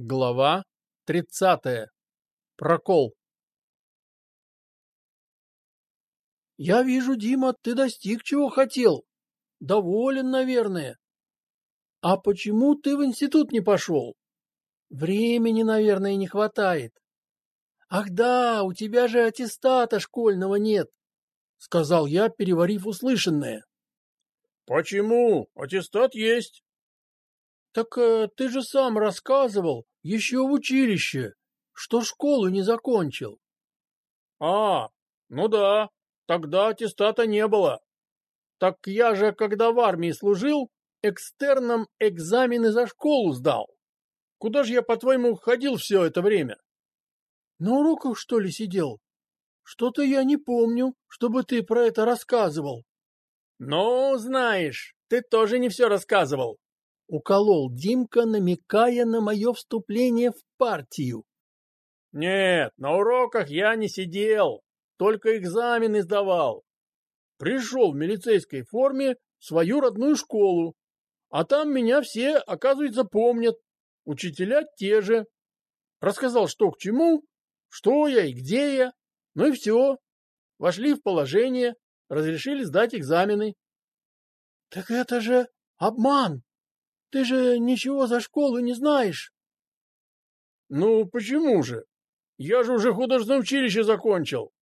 Глава 30. Прокол. Я вижу, Дима, ты достиг чего хотел. Доволен, наверное. А почему ты в институт не пошел? Времени, наверное, не хватает. Ах да, у тебя же аттестата школьного нет, сказал я, переварив услышанное. Почему? Аттестат есть. Так э, ты же сам рассказывал, еще в училище, что школу не закончил. А, ну да, тогда аттестата не было. Так я же, когда в армии служил, экстерном экзамены за школу сдал. Куда же я, по-твоему, ходил все это время? На уроках, что ли, сидел? Что-то я не помню, чтобы ты про это рассказывал. Ну, знаешь, ты тоже не все рассказывал. Уколол Димка, намекая на мое вступление в партию. Нет, на уроках я не сидел, только экзамены сдавал. Пришел в милицейской форме в свою родную школу, а там меня все, оказывается, помнят. Учителя те же. Рассказал, что к чему, что я и где я. Ну и все. Вошли в положение, разрешили сдать экзамены. — Так это же обман! Ты же ничего за школу не знаешь. Ну, почему же? Я же уже художественное училище закончил.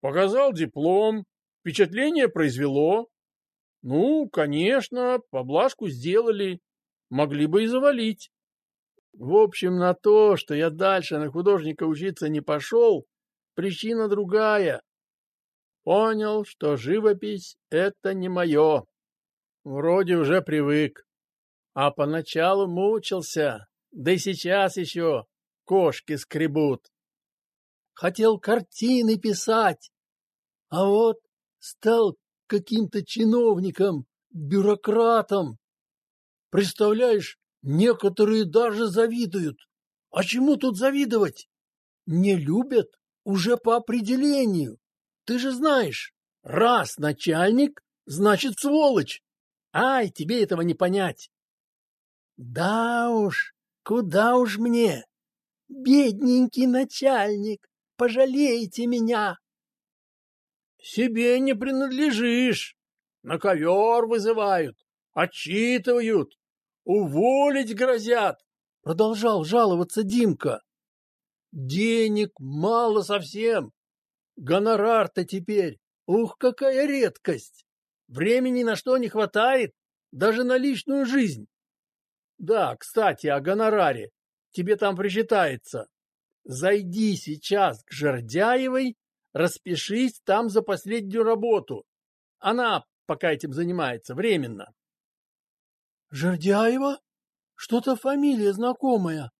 Показал диплом, впечатление произвело. Ну, конечно, поблажку сделали. Могли бы и завалить. В общем, на то, что я дальше на художника учиться не пошел, причина другая. Понял, что живопись — это не мое. Вроде уже привык. А поначалу мучился, да и сейчас еще кошки скребут. Хотел картины писать, а вот стал каким-то чиновником, бюрократом. Представляешь, некоторые даже завидуют. А чему тут завидовать? Не любят уже по определению. Ты же знаешь, раз начальник, значит сволочь. Ай, тебе этого не понять. Да уж, куда уж мне? Бедненький начальник, пожалейте меня. Себе не принадлежишь. На ковер вызывают, отчитывают, уволить грозят. Продолжал жаловаться Димка. Денег мало совсем. Гонорар-то теперь, ух, какая редкость. Времени на что не хватает, даже на личную жизнь. Да, кстати, о гонораре. Тебе там причитается. Зайди сейчас к Жердяевой, распишись там за последнюю работу. Она пока этим занимается, временно. Жердяева? Что-то фамилия знакомая.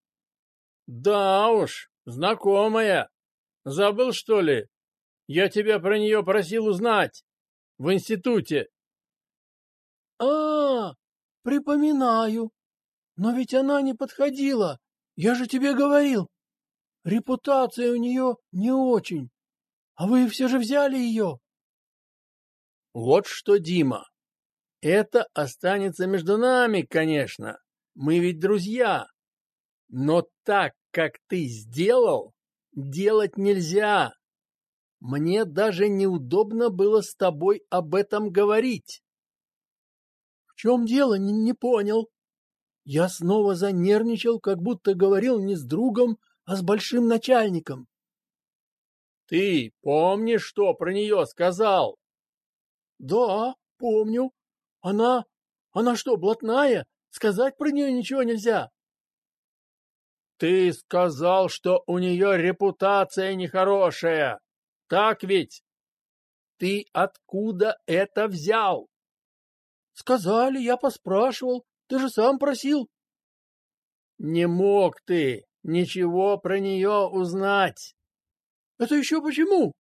Да уж, знакомая. Забыл, что ли? Я тебя про нее просил узнать. В институте. А, -а, -а припоминаю. Но ведь она не подходила. Я же тебе говорил. Репутация у нее не очень. А вы все же взяли ее. Вот что, Дима. Это останется между нами, конечно. Мы ведь друзья. Но так, как ты сделал, делать нельзя. Мне даже неудобно было с тобой об этом говорить. В чем дело, не, не понял. Я снова занервничал, как будто говорил не с другом, а с большим начальником. Ты помнишь, что про нее сказал? Да, помню. Она... Она что, блатная? Сказать про нее ничего нельзя. Ты сказал, что у нее репутация нехорошая. Так ведь? Ты откуда это взял? Сказали, я поспрашивал. Ты же сам просил. Не мог ты ничего про нее узнать. Это еще почему?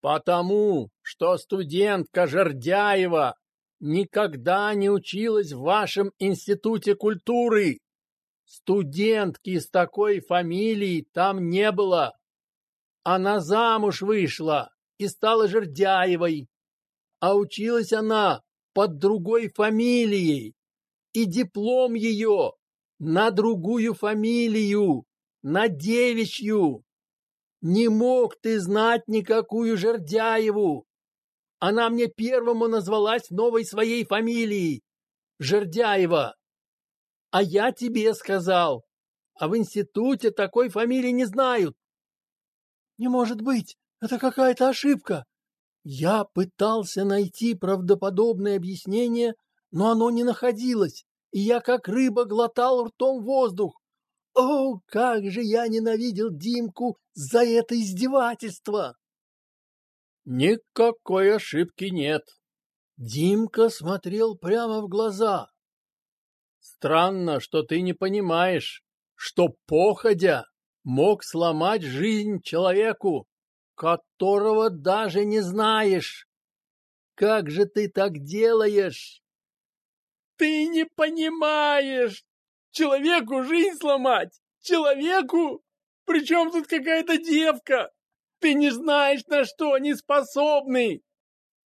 Потому что студентка Жердяева никогда не училась в вашем институте культуры. Студентки с такой фамилией там не было. Она замуж вышла и стала Жердяевой, а училась она под другой фамилией и диплом ее на другую фамилию, на девичью. Не мог ты знать никакую Жердяеву. Она мне первому назвалась новой своей фамилией – Жердяева. А я тебе сказал, а в институте такой фамилии не знают. Не может быть, это какая-то ошибка. Я пытался найти правдоподобное объяснение, но оно не находилось, и я как рыба глотал ртом воздух. О, как же я ненавидел Димку за это издевательство! Никакой ошибки нет. Димка смотрел прямо в глаза. Странно, что ты не понимаешь, что походя мог сломать жизнь человеку, которого даже не знаешь. Как же ты так делаешь? Ты не понимаешь! Человеку жизнь сломать! Человеку? Причем тут какая-то девка? Ты не знаешь, на что они способны!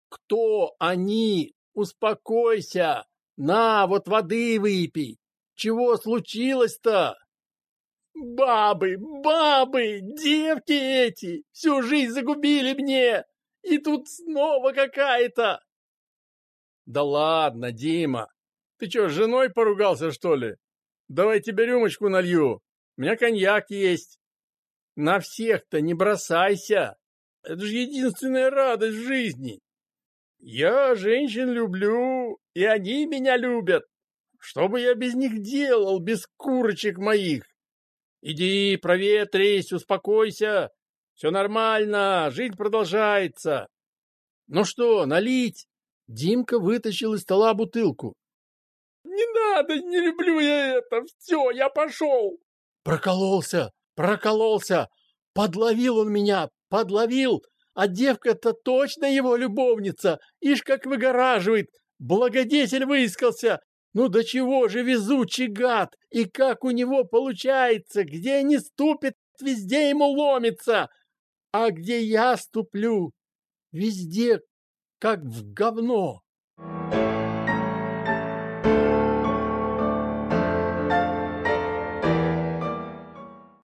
Кто они? Успокойся! На, вот воды выпей! Чего случилось-то? Бабы, бабы, девки эти, всю жизнь загубили мне, и тут снова какая-то. Да ладно, Дима, ты что, с женой поругался, что ли? Давай тебе рюмочку налью, у меня коньяк есть. На всех-то не бросайся, это же единственная радость в жизни. Я женщин люблю, и они меня любят. Что бы я без них делал, без курочек моих? Иди, проветрись, успокойся. Все нормально, жизнь продолжается. Ну что, налить? Димка вытащил из стола бутылку. Не надо, не люблю я это. Все, я пошел. Прокололся, прокололся. Подловил он меня, подловил. А девка-то точно его любовница. Ишь, как выгораживает. Благодетель выискался. Ну до чего же везучий гад! И как у него получается? Где не ступит, везде ему ломится. А где я ступлю? Везде, как в говно.